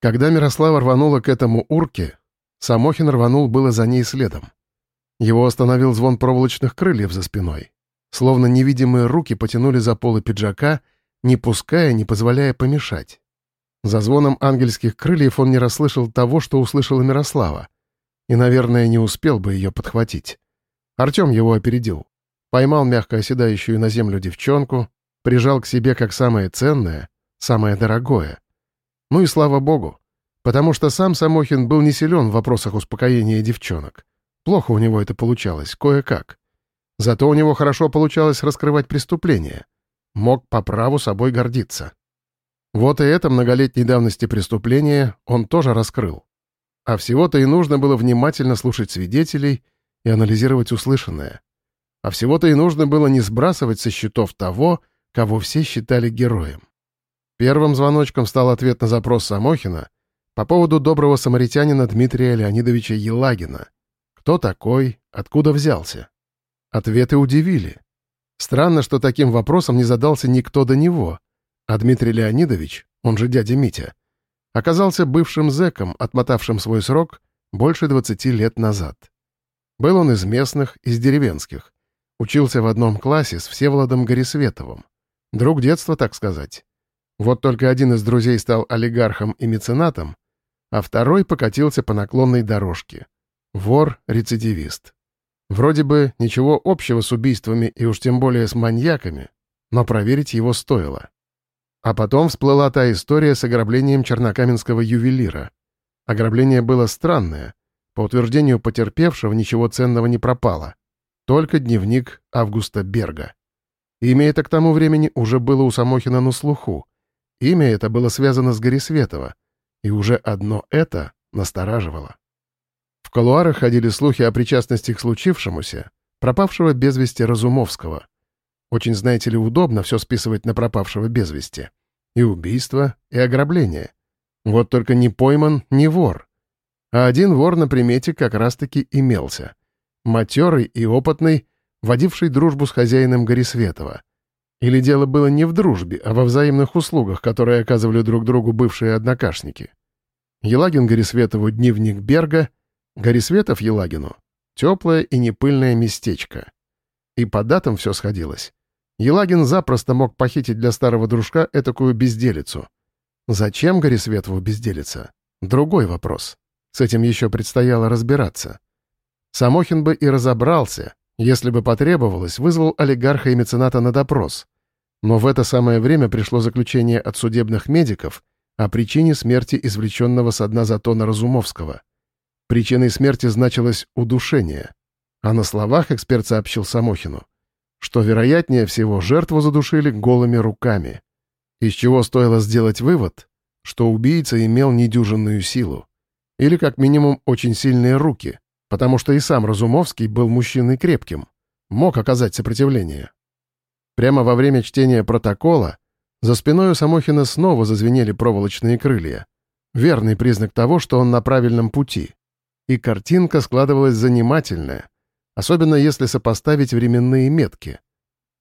Когда Мирослава рванула к этому урке, Самохин рванул было за ней следом. Его остановил звон проволочных крыльев за спиной. Словно невидимые руки потянули за полы пиджака, не пуская, не позволяя помешать. За звоном ангельских крыльев он не расслышал того, что услышала Мирослава, и, наверное, не успел бы ее подхватить. Артем его опередил. Поймал мягко оседающую на землю девчонку, прижал к себе как самое ценное, самое дорогое. Ну и слава богу, потому что сам Самохин был не силен в вопросах успокоения девчонок. Плохо у него это получалось, кое-как. Зато у него хорошо получалось раскрывать преступления. Мог по праву собой гордиться. Вот и это многолетней давности преступление он тоже раскрыл. А всего-то и нужно было внимательно слушать свидетелей и анализировать услышанное. А всего-то и нужно было не сбрасывать со счетов того, кого все считали героем. Первым звоночком стал ответ на запрос Самохина по поводу доброго самаритянина Дмитрия Леонидовича Елагина. Кто такой, откуда взялся? Ответы удивили. Странно, что таким вопросом не задался никто до него, а Дмитрий Леонидович, он же дядя Митя, оказался бывшим зэком, отмотавшим свой срок больше 20 лет назад. Был он из местных, из деревенских. Учился в одном классе с Всеволодом Горисветовым. Друг детства, так сказать. Вот только один из друзей стал олигархом и меценатом, а второй покатился по наклонной дорожке. Вор-рецидивист. Вроде бы ничего общего с убийствами и уж тем более с маньяками, но проверить его стоило. А потом всплыла та история с ограблением чернокаменского ювелира. Ограбление было странное. По утверждению потерпевшего ничего ценного не пропало. Только дневник Августа Берга. Имя это к тому времени уже было у Самохина на слуху. Имя это было связано с Горисветова, и уже одно это настораживало. В колуарах ходили слухи о причастности к случившемуся, пропавшего без вести Разумовского. Очень, знаете ли, удобно все списывать на пропавшего без вести. И убийство, и ограбление. Вот только не пойман, не вор. А один вор на примете как раз-таки имелся матерый и опытный, водивший дружбу с хозяином Горисветова. Или дело было не в дружбе, а во взаимных услугах, которые оказывали друг другу бывшие однокашники. Елагин Горисветову дневник Берга, Горисветов Елагину — теплое и непыльное местечко. И по датам все сходилось. Елагин запросто мог похитить для старого дружка этакую безделицу. Зачем Горисветову безделица? Другой вопрос. С этим еще предстояло разбираться. Самохин бы и разобрался, если бы потребовалось, вызвал олигарха и мецената на допрос. Но в это самое время пришло заключение от судебных медиков о причине смерти извлеченного со дна затона Разумовского. Причиной смерти значилось удушение. А на словах эксперт сообщил Самохину, что, вероятнее всего, жертву задушили голыми руками. Из чего стоило сделать вывод, что убийца имел недюжинную силу. Или, как минимум, очень сильные руки, потому что и сам Разумовский был мужчиной крепким, мог оказать сопротивление. Прямо во время чтения протокола за спиной у Самохина снова зазвенели проволочные крылья. Верный признак того, что он на правильном пути. И картинка складывалась занимательная, особенно если сопоставить временные метки.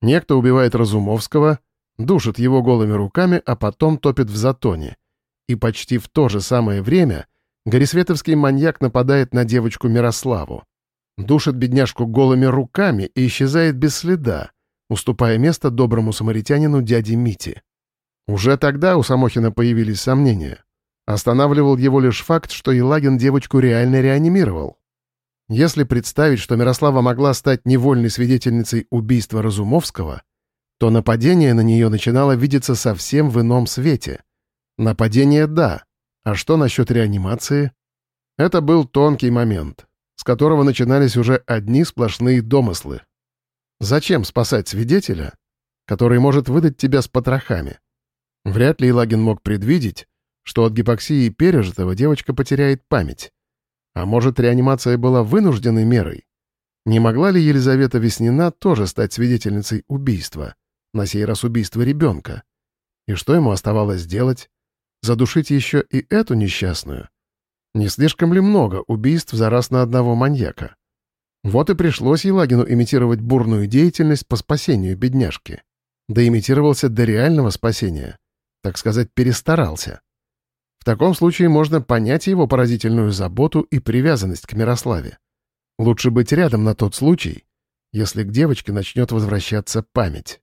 Некто убивает Разумовского, душит его голыми руками, а потом топит в затоне. И почти в то же самое время — Горисветовский маньяк нападает на девочку Мирославу. Душит бедняжку голыми руками и исчезает без следа, уступая место доброму самаритянину дяде Мите. Уже тогда у Самохина появились сомнения. Останавливал его лишь факт, что Елагин девочку реально реанимировал. Если представить, что Мирослава могла стать невольной свидетельницей убийства Разумовского, то нападение на нее начинало видеться совсем в ином свете. Нападение — да, а что насчет реанимации? Это был тонкий момент, с которого начинались уже одни сплошные домыслы. Зачем спасать свидетеля, который может выдать тебя с потрохами? Вряд ли Илагин мог предвидеть, что от гипоксии пережитого девочка потеряет память. А может, реанимация была вынужденной мерой? Не могла ли Елизавета Веснина тоже стать свидетельницей убийства, на сей раз убийства ребенка? И что ему оставалось делать? Задушить еще и эту несчастную? Не слишком ли много убийств за раз на одного маньяка? Вот и пришлось Елагину имитировать бурную деятельность по спасению бедняжки. Да имитировался до реального спасения. Так сказать, перестарался. В таком случае можно понять его поразительную заботу и привязанность к Мирославе. Лучше быть рядом на тот случай, если к девочке начнет возвращаться память.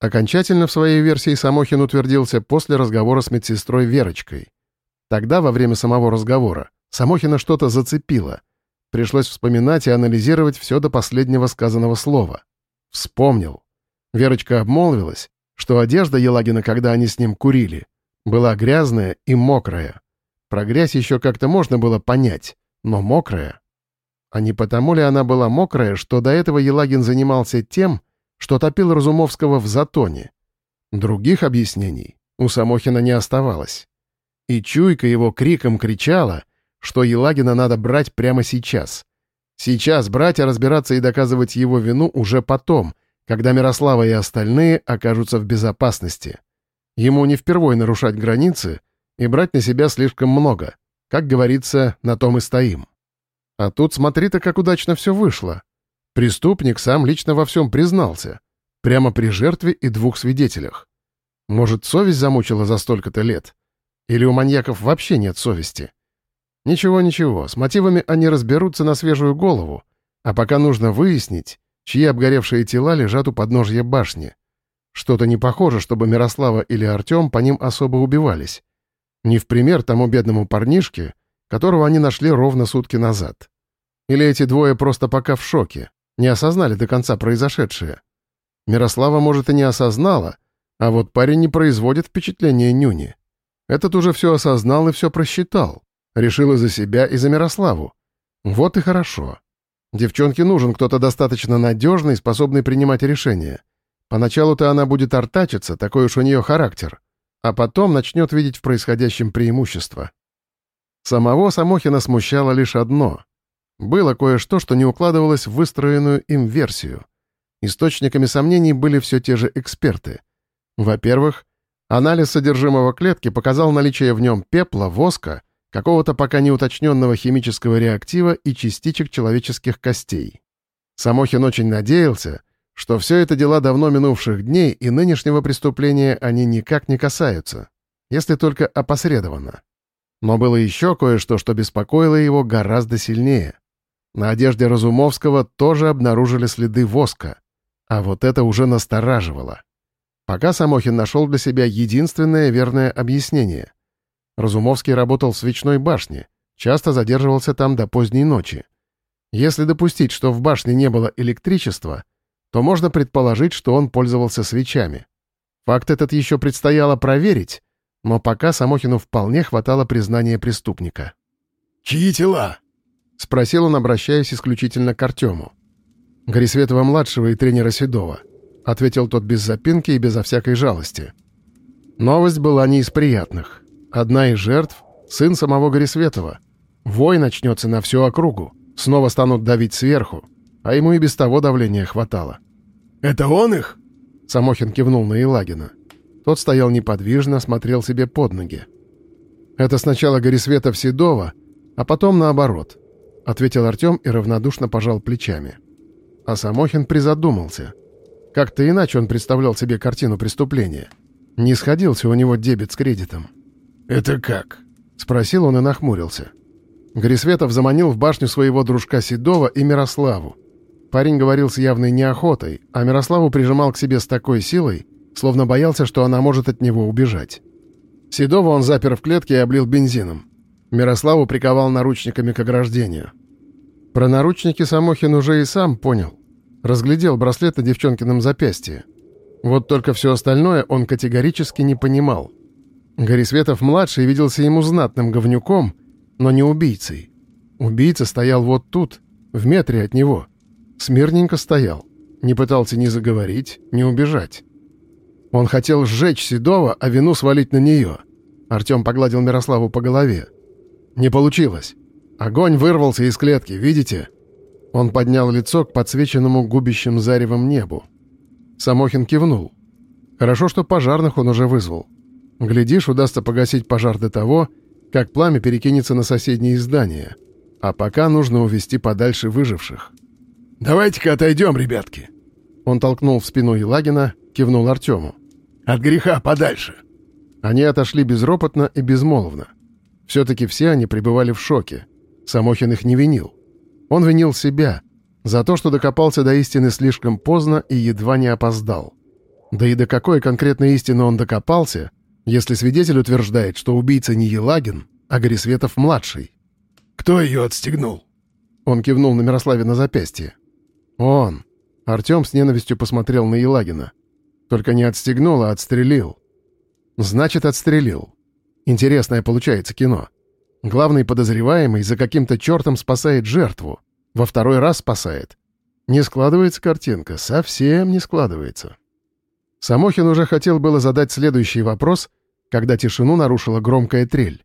Окончательно в своей версии Самохин утвердился после разговора с медсестрой Верочкой. Тогда, во время самого разговора, Самохина что-то зацепило. Пришлось вспоминать и анализировать все до последнего сказанного слова. Вспомнил. Верочка обмолвилась, что одежда Елагина, когда они с ним курили, была грязная и мокрая. Про грязь еще как-то можно было понять, но мокрая. А не потому ли она была мокрая, что до этого Елагин занимался тем, что топил Разумовского в затоне? Других объяснений у Самохина не оставалось. И чуйка его криком кричала, что Елагина надо брать прямо сейчас. Сейчас брать, а разбираться и доказывать его вину уже потом, когда Мирослава и остальные окажутся в безопасности. Ему не впервой нарушать границы и брать на себя слишком много. Как говорится, на том и стоим. А тут смотри-то, как удачно все вышло. Преступник сам лично во всем признался. Прямо при жертве и двух свидетелях. Может, совесть замучила за столько-то лет? Или у маньяков вообще нет совести? Ничего-ничего, с мотивами они разберутся на свежую голову, а пока нужно выяснить, чьи обгоревшие тела лежат у подножья башни. Что-то не похоже, чтобы Мирослава или Артем по ним особо убивались. Не в пример тому бедному парнишке, которого они нашли ровно сутки назад. Или эти двое просто пока в шоке, не осознали до конца произошедшее. Мирослава, может, и не осознала, а вот парень не производит впечатления нюни. Этот уже все осознал и все просчитал. Решил и за себя, и за Мирославу. Вот и хорошо. Девчонке нужен кто-то достаточно надежный, способный принимать решения. Поначалу-то она будет артачиться, такой уж у нее характер. А потом начнет видеть в происходящем преимущество. Самого Самохина смущало лишь одно. Было кое-что, что не укладывалось в выстроенную им версию. Источниками сомнений были все те же эксперты. Во-первых, анализ содержимого клетки показал наличие в нем пепла, воска какого-то пока не уточненного химического реактива и частичек человеческих костей. Самохин очень надеялся, что все это дела давно минувших дней и нынешнего преступления они никак не касаются, если только опосредованно. Но было еще кое-что, что беспокоило его гораздо сильнее. На одежде Разумовского тоже обнаружили следы воска, а вот это уже настораживало. Пока Самохин нашел для себя единственное верное объяснение — Разумовский работал в свечной башне, часто задерживался там до поздней ночи. Если допустить, что в башне не было электричества, то можно предположить, что он пользовался свечами. Факт этот еще предстояло проверить, но пока Самохину вполне хватало признания преступника. «Чьи тела?» — спросил он, обращаясь исключительно к Артему. «Горисветова-младшего и тренера Седова», — ответил тот без запинки и безо всякой жалости. Новость была не из приятных. Одна из жертв — сын самого Горисветова. Вой начнется на всю округу. Снова станут давить сверху. А ему и без того давления хватало. «Это он их?» Самохин кивнул на Елагина. Тот стоял неподвижно, смотрел себе под ноги. «Это сначала Горисветов Седова, а потом наоборот», — ответил Артем и равнодушно пожал плечами. А Самохин призадумался. Как-то иначе он представлял себе картину преступления. Не сходился у него дебет с кредитом. «Это как?» — спросил он и нахмурился. Горисветов заманил в башню своего дружка Седова и Мирославу. Парень говорил с явной неохотой, а Мирославу прижимал к себе с такой силой, словно боялся, что она может от него убежать. Седова он запер в клетке и облил бензином. Мирославу приковал наручниками к ограждению. Про наручники Самохин уже и сам понял. Разглядел браслет на девчонкином запястье. Вот только все остальное он категорически не понимал — Горисветов-младший виделся ему знатным говнюком, но не убийцей. Убийца стоял вот тут, в метре от него. Смирненько стоял. Не пытался ни заговорить, ни убежать. Он хотел сжечь Седова, а вину свалить на нее. Артем погладил Мирославу по голове. Не получилось. Огонь вырвался из клетки, видите? Он поднял лицо к подсвеченному губящим заревом небу. Самохин кивнул. Хорошо, что пожарных он уже вызвал. Глядишь, удастся погасить пожар до того, как пламя перекинется на соседние здания. А пока нужно увести подальше выживших. «Давайте-ка отойдем, ребятки!» Он толкнул в спину Елагина, кивнул Артему. «От греха подальше!» Они отошли безропотно и безмолвно. Все-таки все они пребывали в шоке. Самохин их не винил. Он винил себя за то, что докопался до истины слишком поздно и едва не опоздал. Да и до какой конкретной истины он докопался, если свидетель утверждает, что убийца не Елагин, а Горисветов-младший. «Кто ее отстегнул?» Он кивнул на Мирославе на запястье. «Он». Артем с ненавистью посмотрел на Елагина. Только не отстегнул, а отстрелил. Значит, отстрелил. Интересное получается кино. Главный подозреваемый за каким-то чертом спасает жертву. Во второй раз спасает. Не складывается картинка, совсем не складывается. Самохин уже хотел было задать следующий вопрос, когда тишину нарушила громкая трель.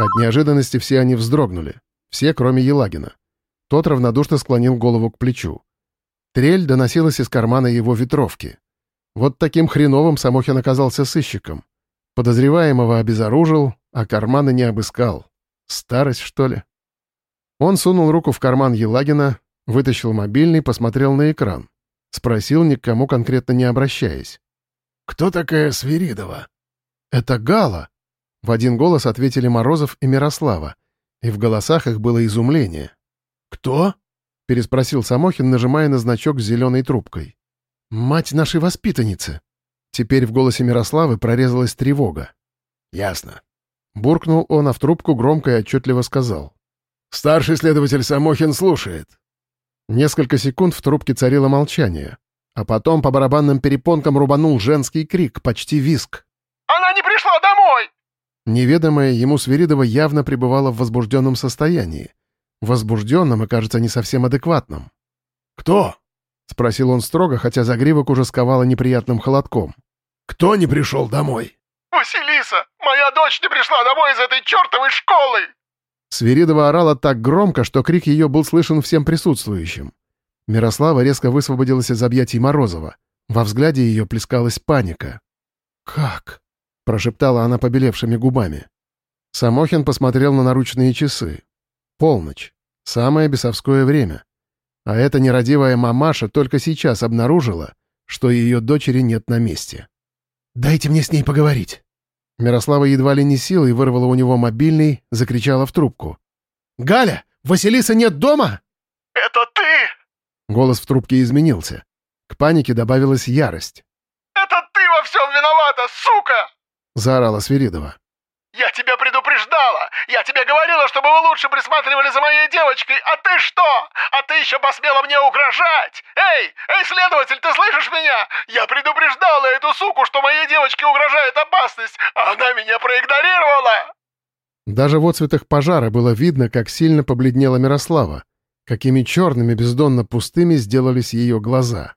От неожиданности все они вздрогнули. Все, кроме Елагина. Тот равнодушно склонил голову к плечу. Трель доносилась из кармана его ветровки. Вот таким хреновым Самохин оказался сыщиком. Подозреваемого обезоружил, а карманы не обыскал. Старость, что ли? Он сунул руку в карман Елагина, вытащил мобильный, посмотрел на экран. Спросил, ни к кому конкретно не обращаясь. «Кто такая Свиридова?» «Это Гала!» В один голос ответили Морозов и Мирослава, и в голосах их было изумление. «Кто?» — переспросил Самохин, нажимая на значок с зеленой трубкой. «Мать нашей воспитанницы!» Теперь в голосе Мирославы прорезалась тревога. «Ясно». Буркнул он, а в трубку громко и отчетливо сказал. «Старший следователь Самохин слушает». Несколько секунд в трубке царило молчание, а потом по барабанным перепонкам рубанул женский крик, почти виск. «Она не пришла домой!» Неведомая ему Свиридова явно пребывала в возбужденном состоянии. Возбужденном и, кажется, не совсем адекватном. «Кто?» — спросил он строго, хотя загривок уже сковало неприятным холодком. «Кто не пришел домой?» «Василиса! Моя дочь не пришла домой из этой чертовой школы!» Свиридова орала так громко, что крик ее был слышен всем присутствующим. Мирослава резко высвободилась из объятий Морозова. Во взгляде ее плескалась паника. «Как?» — прошептала она побелевшими губами. Самохин посмотрел на наручные часы. Полночь. Самое бесовское время. А эта нерадивая мамаша только сейчас обнаружила, что ее дочери нет на месте. «Дайте мне с ней поговорить». Мирослава едва ли не силой вырвала у него мобильный, закричала в трубку. «Галя, Василиса нет дома?» «Это ты!» Голос в трубке изменился. К панике добавилась ярость. «Это ты во всем виновата, сука!» — заорала Свиридова. «Я тебя предупреждала! Я тебе говорила, чтобы вы лучше присматривали за моей девочкой, а ты что? А ты еще посмела мне угрожать! Эй, эй, следователь, ты слышишь меня? Я предупреждала эту суку, что моей девочке угрожает опасность, а она меня проигнорировала!» Даже в отцветах пожара было видно, как сильно побледнела Мирослава, какими черными, бездонно пустыми сделались ее глаза.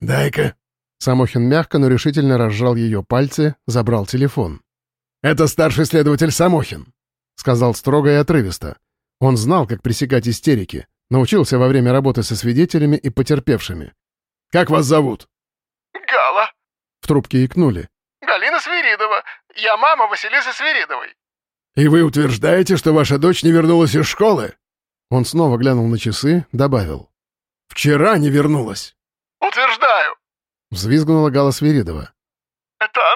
«Дай-ка». Самохин мягко, но решительно разжал ее пальцы, забрал телефон. «Это старший следователь Самохин», — сказал строго и отрывисто. Он знал, как пресекать истерики, научился во время работы со свидетелями и потерпевшими. «Как вас зовут?» «Гала». В трубке икнули. «Галина Свиридова. Я мама Василисы Свиридовой». «И вы утверждаете, что ваша дочь не вернулась из школы?» Он снова глянул на часы, добавил. «Вчера не вернулась». «Утверждаю». Взвизгнула Гала Свиридова. «Это!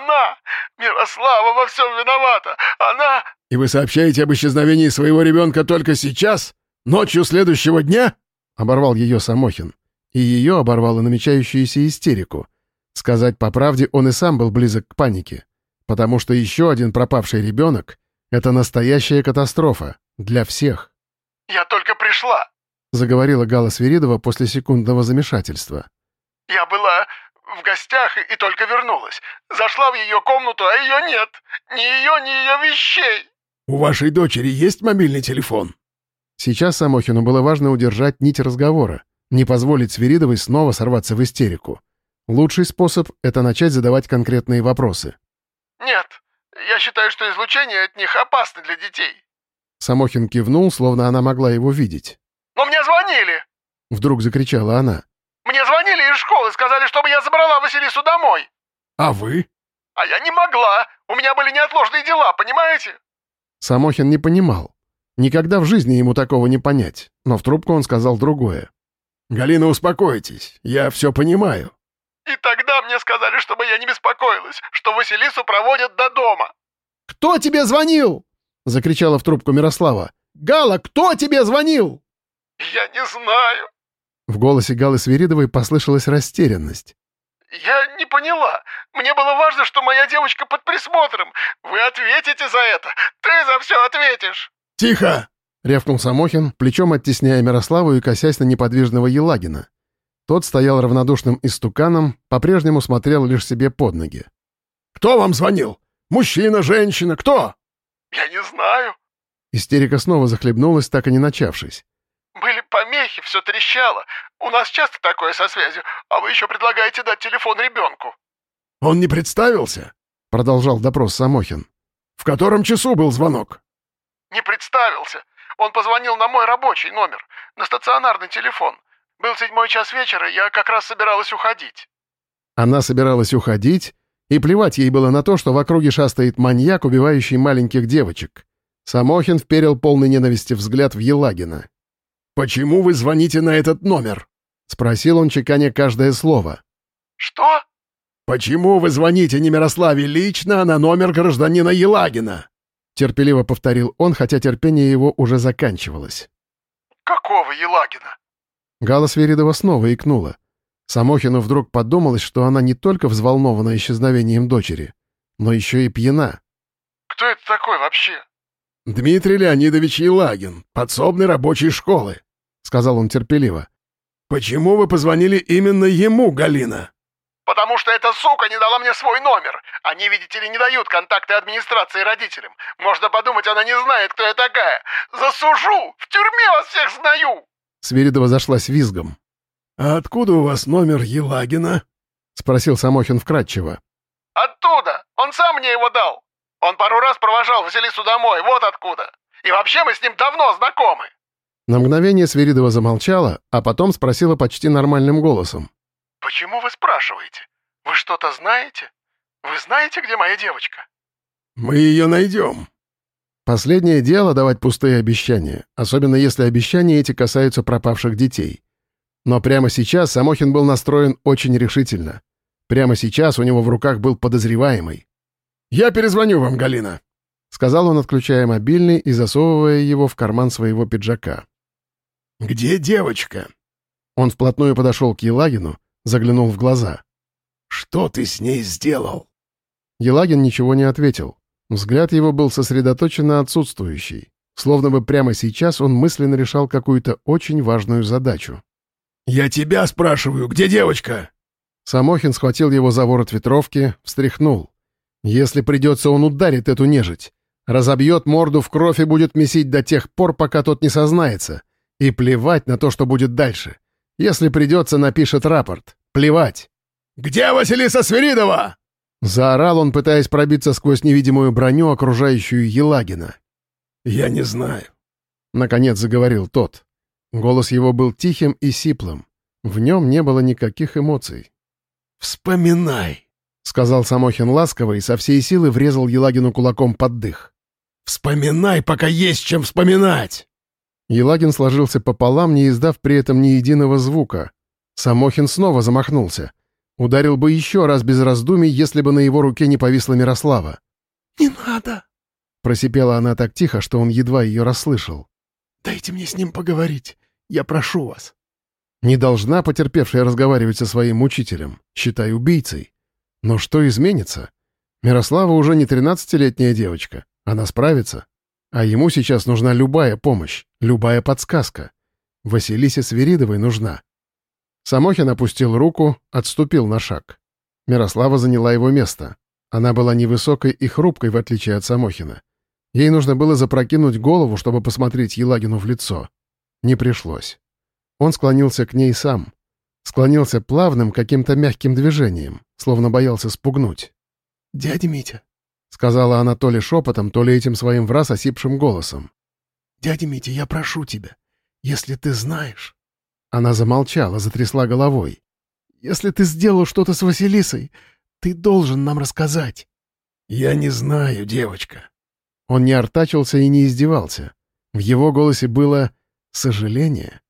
Мирослава во всем виновата! Она...» «И вы сообщаете об исчезновении своего ребенка только сейчас? Ночью следующего дня?» Оборвал ее Самохин. И ее оборвало намечающуюся истерику. Сказать по правде, он и сам был близок к панике. Потому что еще один пропавший ребенок — это настоящая катастрофа. Для всех. «Я только пришла», — заговорила Гала Свиридова после секундного замешательства. «Я была в гостях и только вернулась. Зашла в ее комнату, а ее нет. Ни ее, ни ее вещей. У вашей дочери есть мобильный телефон? Сейчас Самохину было важно удержать нить разговора, не позволить Свиридовой снова сорваться в истерику. Лучший способ — это начать задавать конкретные вопросы. «Нет, я считаю, что излучение от них опасно для детей». Самохин кивнул, словно она могла его видеть. «Но мне звонили!» Вдруг закричала она. Мне звонили из школы, сказали, чтобы я забрала Василису домой. А вы? А я не могла. У меня были неотложные дела, понимаете? Самохин не понимал. Никогда в жизни ему такого не понять. Но в трубку он сказал другое. «Галина, успокойтесь. Я все понимаю». И тогда мне сказали, чтобы я не беспокоилась, что Василису проводят до дома. кто тебе звонил?» — закричала в трубку Мирослава. «Гала, кто тебе звонил?» «Я не знаю». В голосе Галы Свиридовой послышалась растерянность. «Я не поняла. Мне было важно, что моя девочка под присмотром. Вы ответите за это. Ты за все ответишь». «Тихо!» — рявкнул Самохин, плечом оттесняя Мирославу и косясь на неподвижного Елагина. Тот стоял равнодушным истуканом, по-прежнему смотрел лишь себе под ноги. «Кто вам звонил? Мужчина, женщина, кто?» «Я не знаю». Истерика снова захлебнулась, так и не начавшись. «Были помехи, все трещало. У нас часто такое со связью, а вы еще предлагаете дать телефон ребенку». «Он не представился?» — продолжал допрос Самохин. «В котором часу был звонок?» «Не представился. Он позвонил на мой рабочий номер, на стационарный телефон. Был седьмой час вечера, я как раз собиралась уходить». Она собиралась уходить, и плевать ей было на то, что в округе шастает маньяк, убивающий маленьких девочек. Самохин вперил полный ненависти взгляд в Елагина. «Почему вы звоните на этот номер?» — спросил он, чеканя каждое слово. «Что?» «Почему вы звоните не Мирославе лично, а на номер гражданина Елагина?» Терпеливо повторил он, хотя терпение его уже заканчивалось. «Какого Елагина?» Гала Сверидова снова икнула. Самохину вдруг подумалось, что она не только взволнована исчезновением дочери, но еще и пьяна. «Кто это такой вообще?» «Дмитрий Леонидович Елагин, подсобный рабочей школы», — сказал он терпеливо. «Почему вы позвонили именно ему, Галина?» «Потому что эта сука не дала мне свой номер. Они, видите ли, не дают контакты администрации родителям. Можно подумать, она не знает, кто я такая. Засужу! В тюрьме вас всех знаю!» Свиридова зашлась визгом. «А откуда у вас номер Елагина?» — спросил Самохин вкратчиво. «Оттуда! Он сам мне его дал! Он пару раз провожал Василису домой, вот откуда! И вообще мы с ним давно знакомы!» На мгновение Свиридова замолчала, а потом спросила почти нормальным голосом. «Почему вы спрашиваете? Вы что-то знаете? Вы знаете, где моя девочка?» «Мы ее найдем», Последнее дело — давать пустые обещания, особенно если обещания эти касаются пропавших детей. Но прямо сейчас Самохин был настроен очень решительно. Прямо сейчас у него в руках был подозреваемый. «Я перезвоню вам, Галина», — сказал он, отключая мобильный и засовывая его в карман своего пиджака. «Где девочка?» Он вплотную подошел к Елагину, заглянул в глаза. «Что ты с ней сделал?» Елагин ничего не ответил. Взгляд его был сосредоточен на отсутствующей, словно бы прямо сейчас он мысленно решал какую-то очень важную задачу. «Я тебя спрашиваю, где девочка?» Самохин схватил его за ворот ветровки, встряхнул. «Если придется, он ударит эту нежить. Разобьет морду в кровь и будет месить до тех пор, пока тот не сознается. И плевать на то, что будет дальше. Если придется, напишет рапорт. Плевать». «Где Василиса Свиридова?» Заорал он, пытаясь пробиться сквозь невидимую броню, окружающую Елагина. «Я не знаю», — наконец заговорил тот. Голос его был тихим и сиплым. В нем не было никаких эмоций. «Вспоминай», — сказал Самохин ласково и со всей силы врезал Елагину кулаком под дых. «Вспоминай, пока есть чем вспоминать!» Елагин сложился пополам, не издав при этом ни единого звука. Самохин снова замахнулся. Ударил бы еще раз без раздумий, если бы на его руке не повисла Мирослава. «Не надо!» Просипела она так тихо, что он едва ее расслышал. «Дайте мне с ним поговорить. Я прошу вас». Не должна потерпевшая разговаривать со своим учителем, считай убийцей. Но что изменится? Мирослава уже не тринадцатилетняя девочка. Она справится. А ему сейчас нужна любая помощь, любая подсказка. Василисе Свиридовой нужна. Самохин опустил руку, отступил на шаг. Мирослава заняла его место. Она была невысокой и хрупкой, в отличие от Самохина. Ей нужно было запрокинуть голову, чтобы посмотреть Елагину в лицо. Не пришлось. Он склонился к ней сам. Склонился плавным, каким-то мягким движением, словно боялся спугнуть. «Дядя Митя», — сказала она то ли шепотом, то ли этим своим враз осипшим голосом. «Дядя Митя, я прошу тебя, если ты знаешь...» Она замолчала, затрясла головой. «Если ты сделал что-то с Василисой, ты должен нам рассказать». «Я не знаю, девочка». Он не артачился и не издевался. В его голосе было сожаление.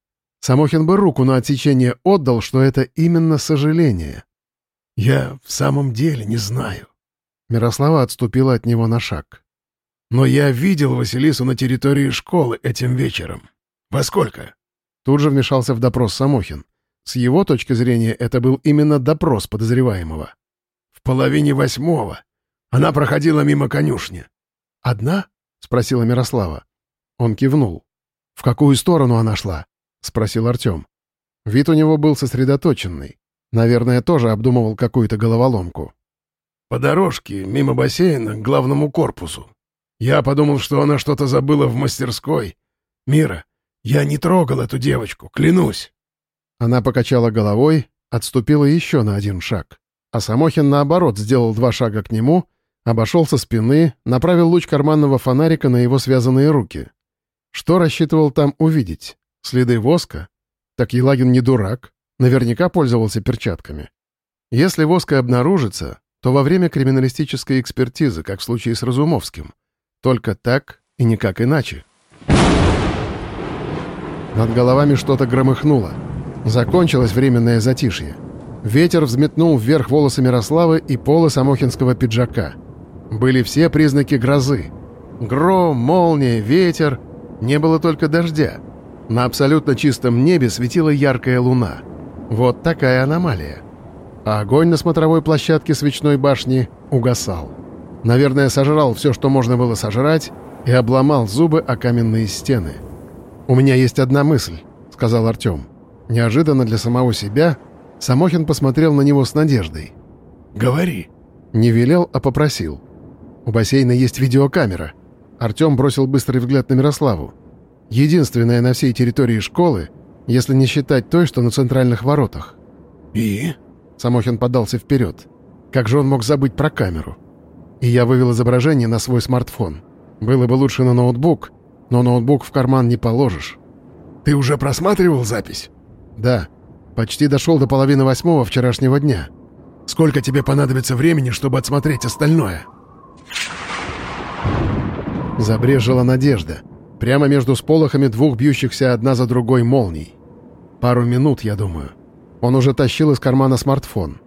Самохин бы руку на отсечение отдал, что это именно сожаление. «Я в самом деле не знаю». Мирослава отступила от него на шаг. Но я видел Василису на территории школы этим вечером. Во сколько?» Тут же вмешался в допрос Самохин. С его точки зрения это был именно допрос подозреваемого. «В половине восьмого. Она проходила мимо конюшни». «Одна?» — спросила Мирослава. Он кивнул. «В какую сторону она шла?» — спросил Артем. Вид у него был сосредоточенный. Наверное, тоже обдумывал какую-то головоломку. «По дорожке, мимо бассейна, к главному корпусу. Я подумал, что она что-то забыла в мастерской. Мира, я не трогал эту девочку, клянусь». Она покачала головой, отступила еще на один шаг. А Самохин, наоборот, сделал два шага к нему, обошел со спины, направил луч карманного фонарика на его связанные руки. Что рассчитывал там увидеть? Следы воска? Так Елагин не дурак, наверняка пользовался перчатками. Если воска обнаружится, то во время криминалистической экспертизы, как в случае с Разумовским. Только так и никак иначе. Над головами что-то громыхнуло. Закончилось временное затишье. Ветер взметнул вверх волосы Мирославы и полы самохинского пиджака. Были все признаки грозы. Гром, молния, ветер. Не было только дождя. На абсолютно чистом небе светила яркая луна. Вот такая аномалия. А огонь на смотровой площадке свечной башни угасал. Наверное, сожрал все, что можно было сожрать, и обломал зубы о каменные стены. «У меня есть одна мысль», — сказал Артем. Неожиданно для самого себя Самохин посмотрел на него с надеждой. «Говори». Не велел, а попросил. «У бассейна есть видеокамера». Артем бросил быстрый взгляд на Мирославу. Единственная на всей территории школы, если не считать той, что на центральных воротах. «И?» Самохин подался вперед. Как же он мог забыть про камеру? И я вывел изображение на свой смартфон. Было бы лучше на ноутбук, но ноутбук в карман не положишь. «Ты уже просматривал запись?» «Да. Почти дошел до половины восьмого вчерашнего дня». «Сколько тебе понадобится времени, чтобы отсмотреть остальное?» Забрежила надежда. Прямо между сполохами двух бьющихся одна за другой молний. Пару минут, я думаю. Он уже тащил из кармана смартфон.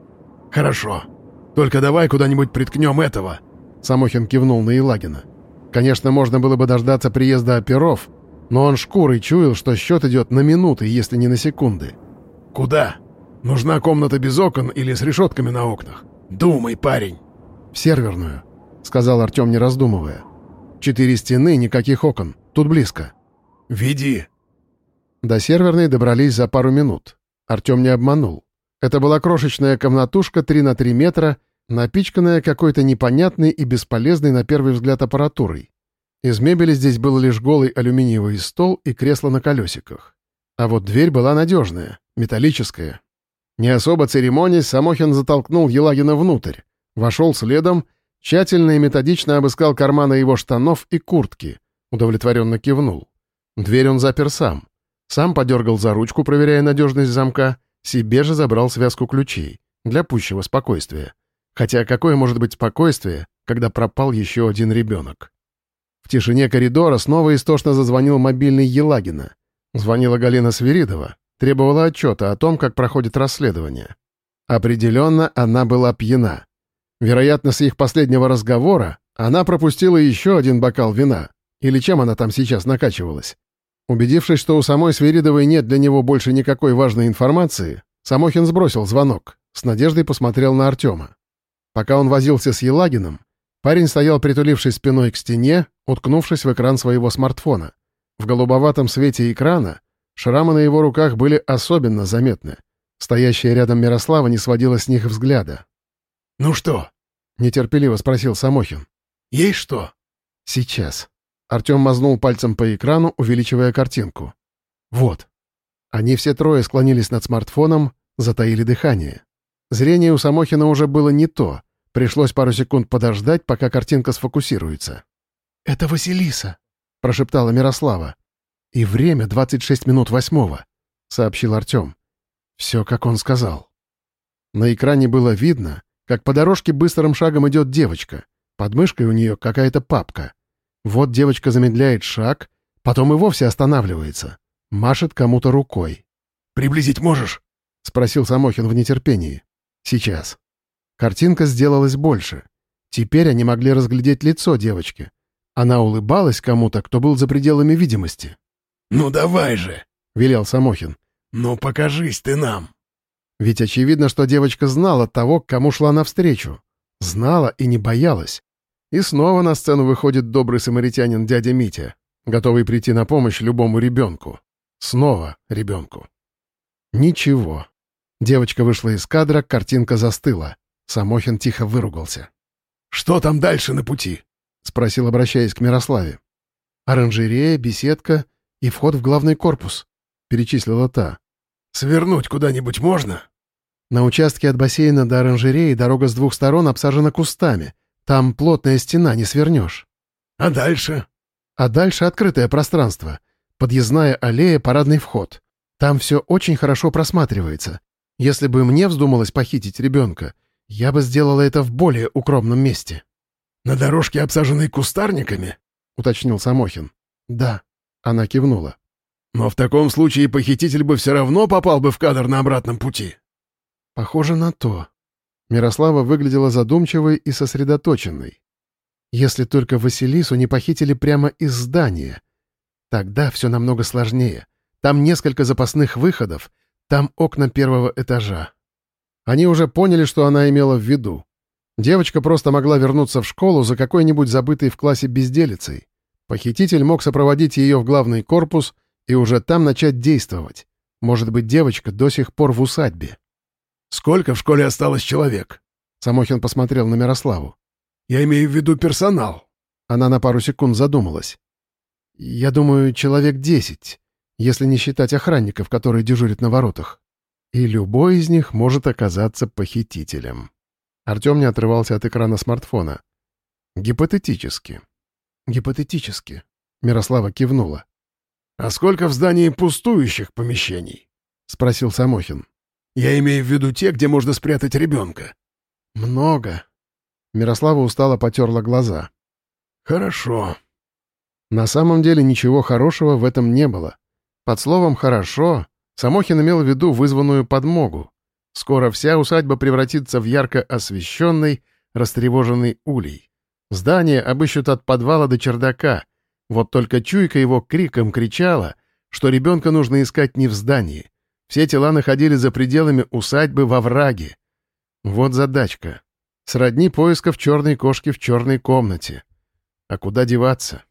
«Хорошо. Только давай куда-нибудь приткнем этого». Самохин кивнул на Елагина. Конечно, можно было бы дождаться приезда оперов, но он шкурой чуял, что счет идет на минуты, если не на секунды. «Куда? Нужна комната без окон или с решетками на окнах? Думай, парень!» «В серверную», — сказал Артем, не раздумывая. «Четыре стены, никаких окон. Тут близко». «Веди». До серверной добрались за пару минут. Артем не обманул. Это была крошечная комнатушка 3 на 3 метра, напичканная какой-то непонятной и бесполезной на первый взгляд аппаратурой. Из мебели здесь был лишь голый алюминиевый стол и кресло на колесиках. А вот дверь была надежная, металлическая. Не особо церемонясь, Самохин затолкнул Елагина внутрь, вошел следом, тщательно и методично обыскал карманы его штанов и куртки, Удовлетворенно кивнул. Дверь он запер сам. Сам подергал за ручку, проверяя надежность замка, себе же забрал связку ключей. Для пущего спокойствия. Хотя какое может быть спокойствие, когда пропал еще один ребенок? В тишине коридора снова истошно зазвонил мобильный Елагина. Звонила Галина Свиридова, требовала отчета о том, как проходит расследование. Определенно, она была пьяна. Вероятно, с их последнего разговора она пропустила еще один бокал вина, или чем она там сейчас накачивалась? Убедившись, что у самой Свиридовой нет для него больше никакой важной информации, Самохин сбросил звонок, с надеждой посмотрел на Артема. Пока он возился с Елагиным, парень стоял, притулившись спиной к стене, уткнувшись в экран своего смартфона. В голубоватом свете экрана шрамы на его руках были особенно заметны. Стоящая рядом Мирослава не сводила с них взгляда. «Ну что?» — нетерпеливо спросил Самохин. «Есть что?» «Сейчас». Артем мазнул пальцем по экрану, увеличивая картинку. «Вот». Они все трое склонились над смартфоном, затаили дыхание. Зрение у Самохина уже было не то. Пришлось пару секунд подождать, пока картинка сфокусируется. «Это Василиса», — прошептала Мирослава. «И время 26 минут восьмого», — сообщил Артем. Все, как он сказал. На экране было видно, как по дорожке быстрым шагом идет девочка. Под мышкой у нее какая-то папка. Вот девочка замедляет шаг, потом и вовсе останавливается. Машет кому-то рукой. «Приблизить можешь?» — спросил Самохин в нетерпении. «Сейчас». Картинка сделалась больше. Теперь они могли разглядеть лицо девочки. Она улыбалась кому-то, кто был за пределами видимости. «Ну давай же!» — велел Самохин. «Ну покажись ты нам!» Ведь очевидно, что девочка знала того, кому шла навстречу. Знала и не боялась. И снова на сцену выходит добрый самаритянин дядя Митя, готовый прийти на помощь любому ребенку. Снова ребенку. Ничего. Девочка вышла из кадра, картинка застыла. Самохин тихо выругался. «Что там дальше на пути?» — спросил, обращаясь к Мирославе. «Оранжерея, беседка и вход в главный корпус», — перечислила та. «Свернуть куда-нибудь можно?» «На участке от бассейна до оранжереи дорога с двух сторон обсажена кустами. Там плотная стена, не свернешь». «А дальше?» «А дальше открытое пространство. Подъездная аллея, парадный вход. Там все очень хорошо просматривается. Если бы мне вздумалось похитить ребенка, я бы сделала это в более укромном месте». «На дорожке, обсаженной кустарниками?» — уточнил Самохин. «Да». Она кивнула. «Но в таком случае похититель бы все равно попал бы в кадр на обратном пути». «Похоже на то». Мирослава выглядела задумчивой и сосредоточенной. «Если только Василису не похитили прямо из здания. Тогда все намного сложнее. Там несколько запасных выходов, там окна первого этажа». Они уже поняли, что она имела в виду. Девочка просто могла вернуться в школу за какой-нибудь забытой в классе безделицей. Похититель мог сопроводить ее в главный корпус и уже там начать действовать. Может быть, девочка до сих пор в усадьбе. «Сколько в школе осталось человек?» Самохин посмотрел на Мирославу. «Я имею в виду персонал». Она на пару секунд задумалась. «Я думаю, человек десять, если не считать охранников, которые дежурят на воротах. И любой из них может оказаться похитителем». Артем не отрывался от экрана смартфона. «Гипотетически». «Гипотетически», — Мирослава кивнула. «А сколько в здании пустующих помещений?» — спросил Самохин. «Я имею в виду те, где можно спрятать ребенка». «Много». Мирослава устало потерла глаза. «Хорошо». На самом деле ничего хорошего в этом не было. Под словом «хорошо» Самохин имел в виду вызванную подмогу. Скоро вся усадьба превратится в ярко освещенный, растревоженный улей. Здание обыщут от подвала до чердака. Вот только чуйка его криком кричала, что ребенка нужно искать не в здании. Все тела находили за пределами усадьбы во враге. Вот задачка. Сродни поисков черной кошки в черной комнате. А куда деваться?